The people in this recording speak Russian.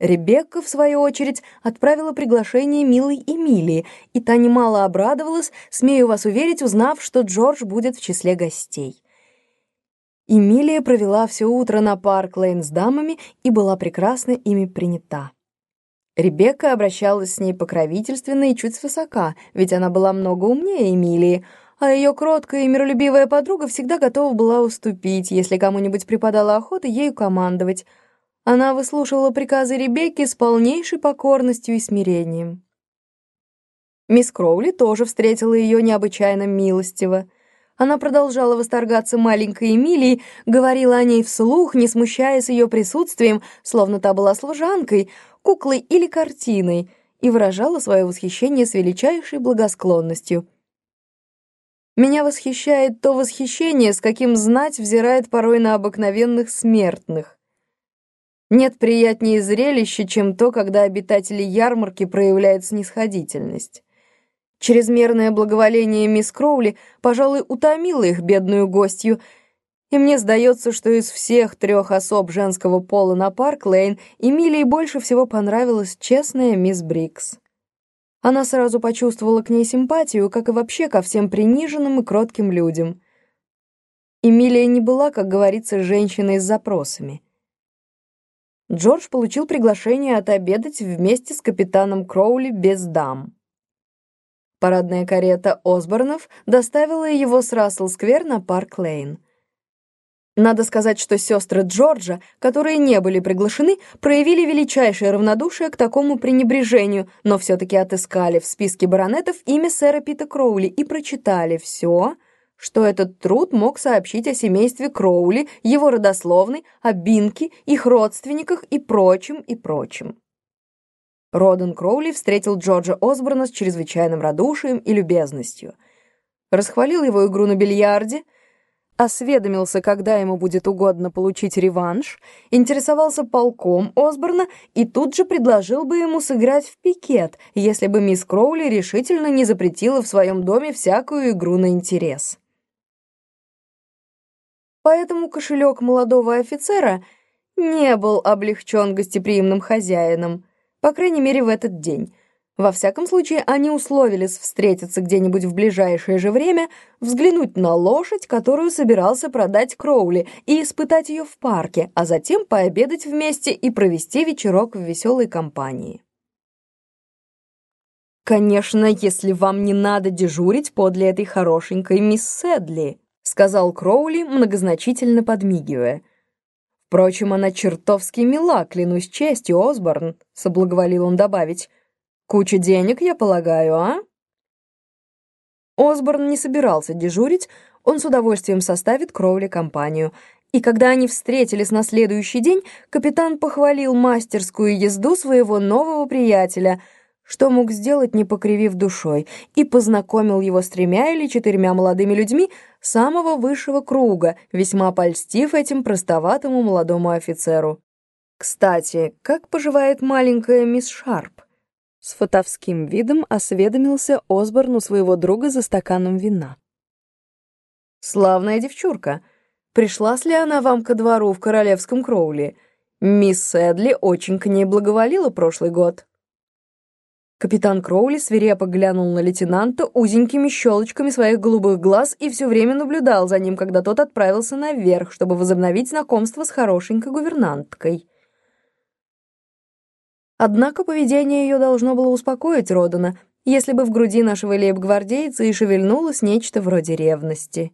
Ребекка, в свою очередь, отправила приглашение милой Эмилии, и та немало обрадовалась, смею вас уверить, узнав, что Джордж будет в числе гостей. Эмилия провела все утро на парк Лейн с дамами и была прекрасно ими принята. Ребекка обращалась с ней покровительственно и чуть свысока, ведь она была много умнее Эмилии, а ее кроткая и миролюбивая подруга всегда готова была уступить, если кому-нибудь припадала охота ею командовать — она выслушивала приказы Ребекки с полнейшей покорностью и смирением. Мисс Кроули тоже встретила ее необычайно милостиво. Она продолжала восторгаться маленькой Эмилией, говорила о ней вслух, не смущаясь ее присутствием, словно та была служанкой, куклой или картиной, и выражала свое восхищение с величайшей благосклонностью. Меня восхищает то восхищение, с каким знать взирает порой на обыкновенных смертных. Нет приятнее зрелища, чем то, когда обитатели ярмарки проявляют снисходительность. Чрезмерное благоволение мисс Кроули, пожалуй, утомило их бедную гостью, и мне сдается, что из всех трех особ женского пола на Парк-Лейн Эмилии больше всего понравилась честная мисс Бригс. Она сразу почувствовала к ней симпатию, как и вообще ко всем приниженным и кротким людям. Эмилия не была, как говорится, женщиной с запросами. Джордж получил приглашение отобедать вместе с капитаном Кроули без дам. Парадная карета Осборнов доставила его с Рассел-сквер на Парк-Лейн. Надо сказать, что сестры Джорджа, которые не были приглашены, проявили величайшее равнодушие к такому пренебрежению, но все-таки отыскали в списке баронетов имя сэра Питта Кроули и прочитали все, что этот труд мог сообщить о семействе Кроули, его родословной, о Бинке, их родственниках и прочем, и прочем. Роден Кроули встретил Джорджа Осборна с чрезвычайным радушием и любезностью. Расхвалил его игру на бильярде, осведомился, когда ему будет угодно получить реванш, интересовался полком Осборна и тут же предложил бы ему сыграть в пикет, если бы мисс Кроули решительно не запретила в своем доме всякую игру на интерес. Поэтому кошелек молодого офицера не был облегчен гостеприимным хозяином, по крайней мере, в этот день. Во всяком случае, они условились встретиться где-нибудь в ближайшее же время, взглянуть на лошадь, которую собирался продать Кроули, и испытать ее в парке, а затем пообедать вместе и провести вечерок в веселой компании. «Конечно, если вам не надо дежурить подле этой хорошенькой мисс Сэдли», сказал Кроули, многозначительно подмигивая. «Впрочем, она чертовски мила, клянусь честью, Осборн», — соблаговолил он добавить. «Куча денег, я полагаю, а?» Осборн не собирался дежурить, он с удовольствием составит Кроули компанию. И когда они встретились на следующий день, капитан похвалил мастерскую езду своего нового приятеля — что мог сделать, не покривив душой, и познакомил его с тремя или четырьмя молодыми людьми самого высшего круга, весьма польстив этим простоватому молодому офицеру. «Кстати, как поживает маленькая мисс Шарп?» С фотовским видом осведомился Осборн у своего друга за стаканом вина. «Славная девчурка. Пришлась ли она вам ко двору в королевском Кроули? Мисс Сэдли очень к ней благоволила прошлый год». Капитан Кроули свирепо глянул на лейтенанта узенькими щелочками своих голубых глаз и все время наблюдал за ним, когда тот отправился наверх, чтобы возобновить знакомство с хорошенькой гувернанткой. Однако поведение ее должно было успокоить Родана, если бы в груди нашего лейб-гвардейца и шевельнулось нечто вроде ревности.